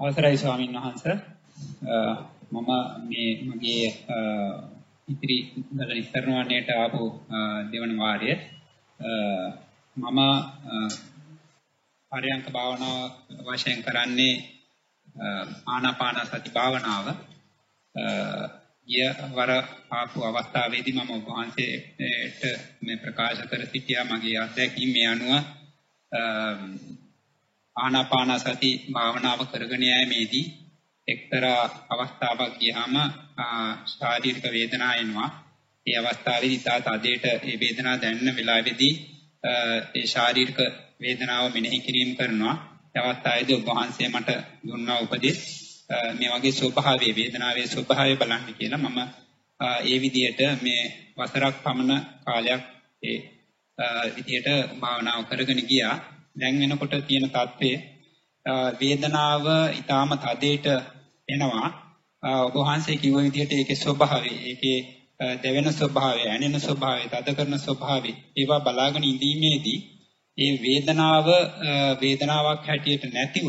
අවසරයි ස්වාමීන් වහන්ස. මම මේ මගේ ඉතිරි දල ඉස්තරණයට ආපු දෙවන වාරය. මම පරයන්ක භාවනාව වශයෙන් කරන්නේ ආනාපාන සති භාවනාව. ඊය වර ආපු අවස්ථාවේදී මම ඔබ වහන්සේට මේ ප්‍රකාශ කර සිටියා මගේ අත්දැකීම් මේ අනුව. ආනාපාන සති භාවනාව කරගෙන යෑමේදී එක්තරා අවස්ථාවක් ගියාම ශාරීරික වේදනා එනවා. ඒ අවස්ථාවේදී තා තදේට ඒ වේදනාව දැනෙන වෙලාවේදී ඒ ශාරීරික වේදනාව මෙනෙහි කිරීම කරනවා. ඒ අවස්ථාවේදී ඔබ වහන්සේ මට දුන්නා උපදෙස් මේ වගේ ස්වභාවයේ වේදනාවේ ස්වභාවය බලන්න කියලා මම ඒ විදිහට මේ වසරක් පමණ කාලයක් ඒ විදිහට භාවනාව කරගෙන ගියා. දැන් වෙනකොට තියෙන தත්ත්වය වේදනාව ඊටාම තදේට එනවා. ඔබ වහන්සේ කිව්ව විදිහට ඒකේ ස්වභාවය, ඒකේ දැවෙන ස්වභාවය, ඇනෙන ස්වභාවය, තද කරන ස්වභාවය ඒවා බලාගෙන ඉඳීමේදී ඒ වේදනාව වේදනාවක් හැටියට නැතිව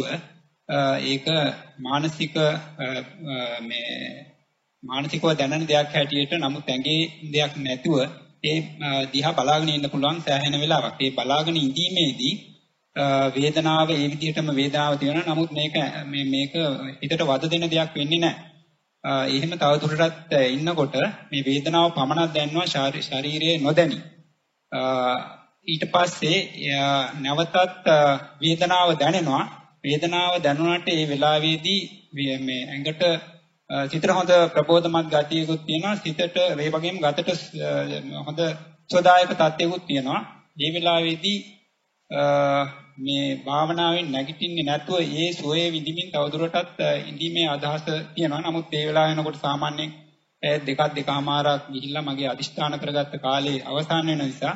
ඒක මානසික මේ මානසිකව දැනෙන දෙයක් හැටියට නමුත් ඇඟේ දෙයක් නැතුව ඒ දිහා බලාගෙන ඉන්න පුළුවන් සෑහෙන වෙලාවක්. ඒ බලාගෙන ඉඳීමේදී වේදනාව ඒ විදිහටම වේදනාව තියෙනවා. නමුත් මේක මේ මේක හිතට වද දෙන දෙයක් වෙන්නේ නැහැ. එහෙම තවදුරටත් ඉන්නකොට මේ වේදනාව පමණක් දැනනවා ශරීරයේ නොදැනි. ඊට පස්සේ නැවතත් වේදනාව දැනෙනවා. වේදනාව දැනුණාට ඒ වෙලාවේදී මේ ඇඟට සිතට හොඳ ප්‍රබෝධමත් ගතියකුත් තියෙනවා. සිතට ඒ වගේම ගතට හොඳ සෝදායක තත්යකුත් තියෙනවා. මේ වෙලාවේදී මේ භාවනාවෙන් නැගිටින්නේ නැතුව ඒ සෝයේ විඳින්මින් තවදුරටත් ඉඳීමේ අදහස තියෙනවා. නමුත් ඒ වෙලාව වෙනකොට සාමාන්‍යයෙන් දෙකක් දෙකමාරක් ගිහිල්ලා මගේ අදිෂ්ඨාන කරගත්ත කාලේ අවසන් වෙන නිසා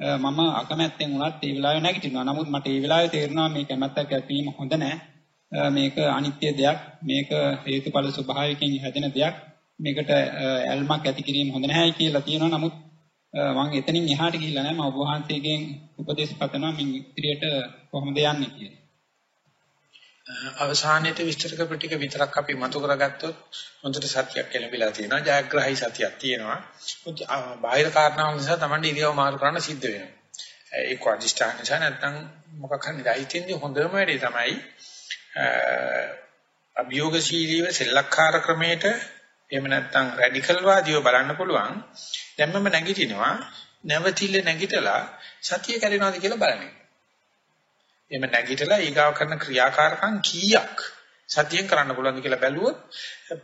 මම අකමැත්තෙන් වුණත් ඒ වෙලාවේ නැගිටිනවා. නමුත් මට ඒ වෙලාවේ තේරෙනවා මේ කැමැත්තක් ඇතිවීම හොඳ නැහැ. මේක අනිත්‍ය දෙයක්. මේක හේතුඵල ස්වභාවයෙන් හැදෙන දෙයක්. මේකට ඇල්මක් ඇති කිරීම හොඳ නැහැයි කියලා කියනවා. නමුත් මම එතනින් එහාට ගිහිල්ලා නැහැ. මම ඔබ වහන්සේගෙන් උපදෙස් පතනවා මින් ඉදිරියට කොහොමද යන්නේ කියලා. අවසානයේදී විස්තර කරපු ටික විතරක් අපි මතු කරගත්තොත් හොඳට සත්‍යයක් ලැබිලා තියෙනවා. ජයග්‍රහී සත්‍යයක් තියෙනවා. බාහිර කාරණා නිසා Tamande ඉරියව මාරු කරන්න සිද්ධ වෙනවා. ඒක අධිෂ්ඨාන නිසා නැත්නම් මොකක් හරි දෛත්‍යන්නේ හොඳම වැඩේ තමයි අභියෝගශීලීව සෙල්ලක්කාර ක්‍රමයට එහෙම නැත්නම් රැඩිකල් වාදියව බලන්න පුළුවන්. දැම්මම නැගිටිනවා. නැවතිල නැගිටලා සතිය කැඩෙනවද කියලා බලන්නේ. එහෙම නැගිටලා ඊගාව කරන ක්‍රියාකාරකම් කීයක් සතියෙන් කරන්න පුළුවන්ද කියලා බැලුවොත්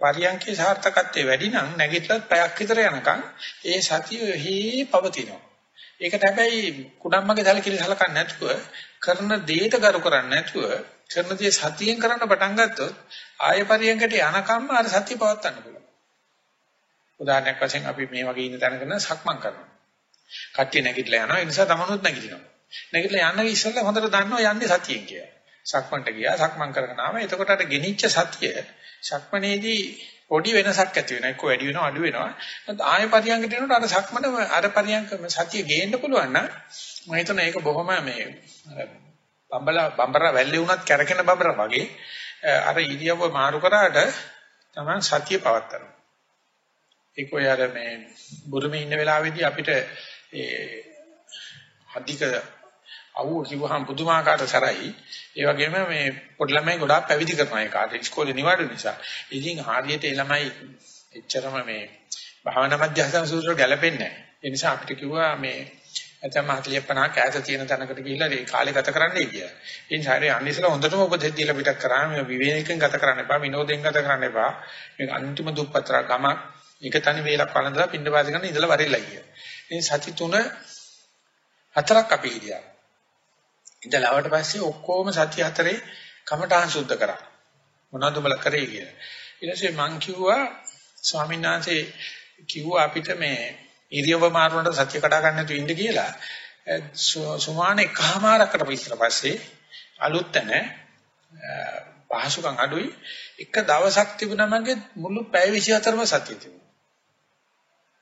පරියන්කේ සාර්ථකත්වයේ වැඩි නම් නැගිටලත් පැයක් විතර යනකම් ඒ සතිය හේ පවතිනවා. ඒකට හැබැයි කුඩම්මගේ සැලකිලි සලකන්නේ නැතුව කරන දේට ගරු කරන්නේ නැතුව කරන දේ සතියෙන් කරන්න පටන් ගත්තොත් ආය පරියන්කට යනකම්ම අර සතිය පවත්වන්න පුළුවන්. උදාහරණයක් වශයෙන් අපි මේ වගේ ඉන්න තැනක නම් සක්මන් කරනවා. කට්ටිය නැගිටලා යනවා. ඒ නිසා තමනුත් නැගිටිනවා. නැගිටලා යන්න ඉස්සෙල්ලා හොඳට දන්නවා යන්නේ සතියෙන් කියලා. සක්මන්ට ගියා සක්මන් කරගෙන ආවා. එතකොට අර ගෙනිච්ච සතිය සක්මනේදී පොඩි වෙනසක් ඇති වෙනවා. එක්ක වැඩි වෙනවා අඩු වෙනවා. ආය පරියන්කට එනකොට අර සක්මන අර පරියන්ක සතිය ගේන්න පුළුවන් නම් මම හිතනවා ඒක බොහොම මේ බම්බල බම්බර වැල්ලේ වුණත් කැරකෙන බබර වගේ අර ඉරියව්ව මාරු කරාට තමයි සතිය පවත්තරනවා. ඒක ඔය අර මේ බුරුමේ ඉන්න වෙලාවේදී අපිට ඒ අධික අවුව කිව්වහම පුදුමාකාර සරයි. ඒ වගේම මේ පොඩි ළමයි ගොඩාක් පැවිදි කරනවා ඒ කාට ඉස්කෝලේ නිවාඩු නිසා. ඉතින් හරියට ඒ ළමයි එච්චරම මේ භාවනා මධ්‍යස්ථාන සූත්‍ර ගැලපෙන්නේ නැහැ. ඒ නිසා අපිට කිව්වා මේ නැත්නම් 40 50 ඈත තියෙන තැනකට ගිහිල්ලා ඒ කාලේ ගත කරන්නයි කියලා. ඒ නිසා හරිය අනිසලා හොඳටම උපදෙස් දීලා පිටක් කරා මේ විවේකයෙන් ගත කරන්න එපා, විනෝදයෙන් ගත කරන්න එපා. මේක අන්තිම දුප්පතර ගමක් එක තනි වේලක් වළඳලා පින්න පාද කරන ඉඳලා වරෙල්ලා ගියා. ඉතින් සති තුන හතරක් අපි හිටියා. ඉඳලා ආවට පස්සේ ඔක්කොම සති හතරේ කමඨාන් සුද්ධ කරා. මොනවද උඹලා කරේ කියලා. ඊට පස්සේ මං කිව්වා ස්වාමීන් වහන්සේ කිව්වා අපිට මේ ඉරියව්ව මාරුනට සත්‍ය කඩා ගන්න නැතුව ඉන්න කියලා. සුමාන එකමාරකට විතර පස්සේ අලුත් තැන පහසුකම් අඩුයි එක දවසක් තිබුණා මගේ මුළු පැය 24ම සතිය තිබුණා.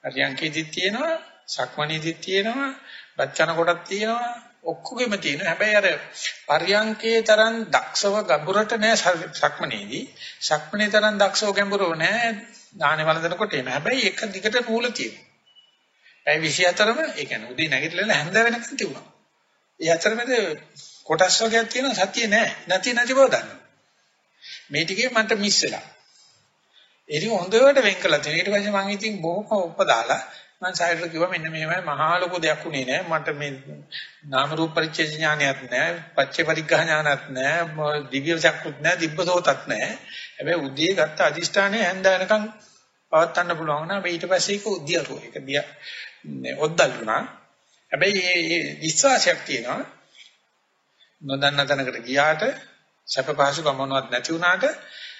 අරියංකේදිත් තියෙනවා, සක්මණේදිත් තියෙනවා, බච්චන කොටක් තියෙනවා, ඔක්කොගෙම තියෙන හැබැයි අර පරියංකේ තරම් දක්ෂව ගැඹුරට නෑ සක්මනේදී සක්මනේ තරම් දක්ෂව ගැඹුරව නෑ දාහනේ වළඳනකොට එන. හැබැයි එක දිගට නූල තියෙනවා. ඒ 24ම ඒ කියන්නේ උදේ නැගිටලා හැන්ද වෙනකන් තිබුණා. ඒ අතරමැද කොටස් වර්ගයක් තියෙනවා සතිය නෑ. නැති නැති බව දන්නවා. මේ ටිකේ මන්ට මිස් වෙලා. ඒක හොඳට වෙන් කළා. තියෙනවා ඊට පස්සේ මම ඉතින් බොහොම උපදාලා මම සායරට කිව්වා මෙන්න මෙහෙමයි මහා ලොකු දෙයක් උනේ නෑ. මට මේ නාම රූප පරිච්ඡේ ඥානයක් නෑ පච්චේ පරිග්‍රහ ඥානයක් නෑ දිව්‍ය චක්කුත් නෑ දිබ්බසෝතත් නෑ. හැබැයි උදේ ගත්ත අදිෂ්ඨානය හැන්ද වෙනකන් පවත්වන්න පුළුවන් නම් ඊට පස්සේ ඒක උද්‍යරුව ඒක දිය ඔද්දල් වුණා. හැබැයි මේ විශ්වාසයක් තියෙනවා. නොදන්න තැනකට ගියාට සැප පහසුකම් මොනවත් නැති වුණාට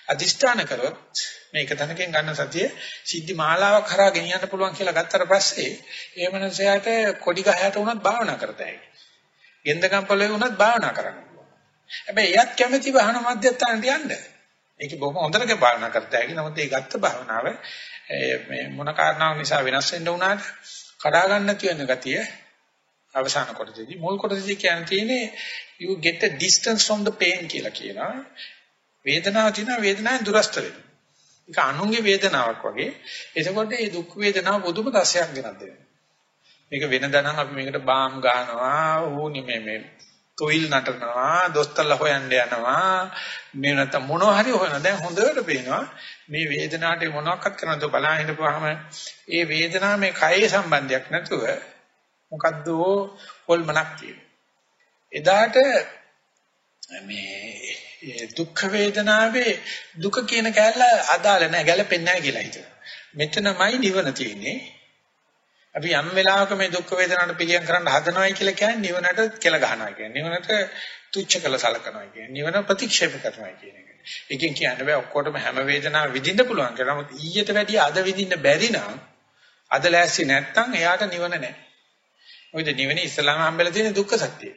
අදිෂ්ඨාන කරොත් මේක තනකින් ගන්න සතිය සිද්ධි මාලාවක් කරා ගෙනියන්න පුළුවන් කියලා ගත්තට පස්සේ ඒ මනසයාට කොඩි ගහයට වුණත් භාවනා කරතයි. ගෙන්දගම් පොළවේ වුණත් භාවනා කරන්න පුළුවන්. හැබැයි එයත් කැමැති භාවන මධ්‍යස්ථානට යන්න. ඒක බොහොම හොඳට භාවනා කරතයි. නමුත් ඒ ගත්ත භාවනාව මේ මොන කාරණාවක් නිසා වෙනස් වෙන්න වුණාට කඩා ගන්න තියෙන ගතිය අවසාන කොටසේදී මුල් කොටසේදී කියන්නේ you get a distance from the pain කියලා කියනවා. වේදනාව තියෙනවා වේදනාවෙන් දුරස්ත වෙනවා. ඒක අනුන්ගේ වේදනාවක් වගේ. එතකොට මේ දුක් වේදනාව පොදුම තස්යක් ගෙනත් දෙනවා. මේක වෙනදා නම් අපි මේකට බාම් ගන්නවා, ඌනි මේ මේ තොইল නටනවා, දොස්තරලා හොයන්න යනවා, මේ නැත්නම් මොනවා හරි හොයන. දැන් හොඳට පේනවා මේ වේදනාවට මොනවක්වත් කරනද බලන්න හිටපුවාම ඒ වේදනාව මේ කයේ සම්බන්ධයක් නැතුව මොකද්ද හොල්මනක් තියෙනවා. එදාට මේ දුක් වේදනාවේ දුක කියන කැලල අදාළ නැහැ ගැලපෙන්නේ නැහැ කියලා හිතනවා. මෙතනමයි නිවන තියෙන්නේ. අපි යම් වෙලාවක මේ දුක් වේදනාවට පිළියම් කරන්න හදනවයි කියලා කියන්නේ නිවනට කෙල ගහනවා කියන්නේ. නිවනට තුච්ච කළ සලකනවා කියන්නේ. නිවන ප්‍රතික්ෂේප කරනවා කියන එක. එකෙන් කියන්න බෑ ඔක්කොටම හැම වේදනාවක් විඳින්න පුළුවන් කියලා. නමුත් ඊට වැඩිය අද විඳින්න බැරි නම් අද ලෑස්ති නැත්තම් එයාට නිවන නැහැ. මොකද නිවනේ ඉස්ලාම හම්බෙලා තියෙන දුක්ඛ සත්‍යය.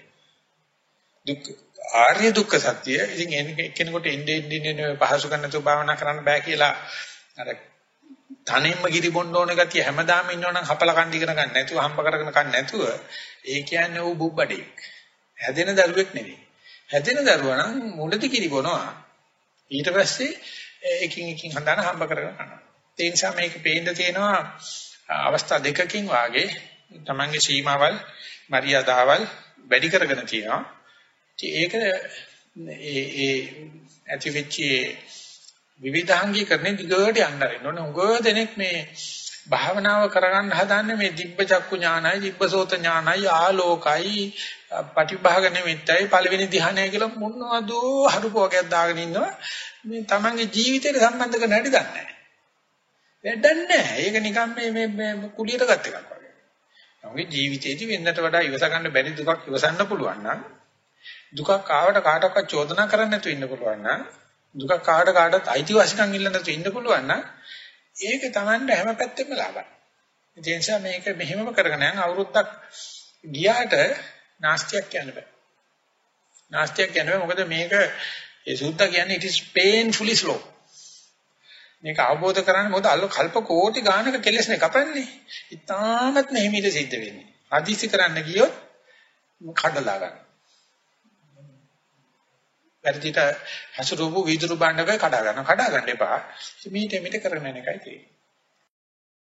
දුක් ආර්ය දුක්ඛ සත්‍ය. ඉතින් එක්කෙනෙකුට ඉන්නේ ඉන්නේ පහසු ගන්න තු භාවනා කරන්න බෑ කියලා අර තනින්ම ගිරි බොන්න ඕන ගතිය හැමදාම ඉන්නවනම් හපල කණ්ඩි ඉගෙන ගන්න නැතුව හම්බ කරගෙන ගන්න නැතුව ඒ කියන්නේ ඌ බුබ්බඩෙක්. හැදෙන දරුවෙක් නෙවෙයි. හැදෙන දරුවා නම් මුලදි කිරි බොනවා. ඊට පස්සේ එකින් එකින් හඳන හම්බ කරගෙන යනවා. ඒ නිසා මේක පේන්න තියෙනවා අවස්ථා දෙකකින් වාගේ තමන්ගේ සීමාවල් මරියාදාවල් වැඩි කරගෙන තියෙනවා. ඒක ඒ ඒ ඇති වෙච්ච විවිධාංගීකරණය දිගට යන්න ආරින්න ඕනේ. උගෝ දෙනෙක් මේ භාවනාව කරගන්න හදන්නේ මේ දිබ්බ චක්කු ඥානයි, දිබ්බසෝත ඥානයි, ආලෝකයි, පටිභාග නිමිත්තයි, පළවෙනි ධ්‍යානය කියලා මොනවද හරුපෝගයක් දාගෙන ඉන්නවා. මේ තමන්ගේ ජීවිතේට සම්බන්ධ කරන්න හැටි දන්නේ නැහැ. වැඩක් නැහැ. ඒක නිකන් මේ මේ කුලියට ගත් එකක් වගේ. තමන්ගේ ජීවිතේදී වෙනකට වඩා ඉවස ගන්න බැරි දුකක් ඉවසන්න පුළුවන් නම් දුකක් ආවට කාටවත් චෝදනා කරන්න නැතුව ඉන්න පුළුවන් නම් දුකක් කාට කාටවත් අයිතිවාසිකම් ඉල්ලන්න නැතුව ඉන්න පුළුවන් නම් ඒක Tamande හැම පැත්තෙම ලාභයි. ඒ නිසා මේක මෙහෙමම කරගෙන යන අවුරුද්දක් ගියාට නාස්තියක් කියන්න බෑ. නාස්තියක් කියන්නේ මොකද මේක ඒ සූත්ත කියන්නේ it is painfully slow. මේක අවබෝධ කරගන්න මොකද අල්ල කල්ප කෝටි ගානක කෙලස්නේ කපන්නේ. ඉතාමත් නැහිමිට සිද්ධ වෙන්නේ. අදිසි කරන්න ගියොත් කඩලා ගන්න. වැඩිට හසුරුවපු වීදුරු භාණ්ඩක කඩා ගන්න. කඩා ගන්න එපා. මේිට මෙිට කරගෙන යන එකයි තියෙන්නේ.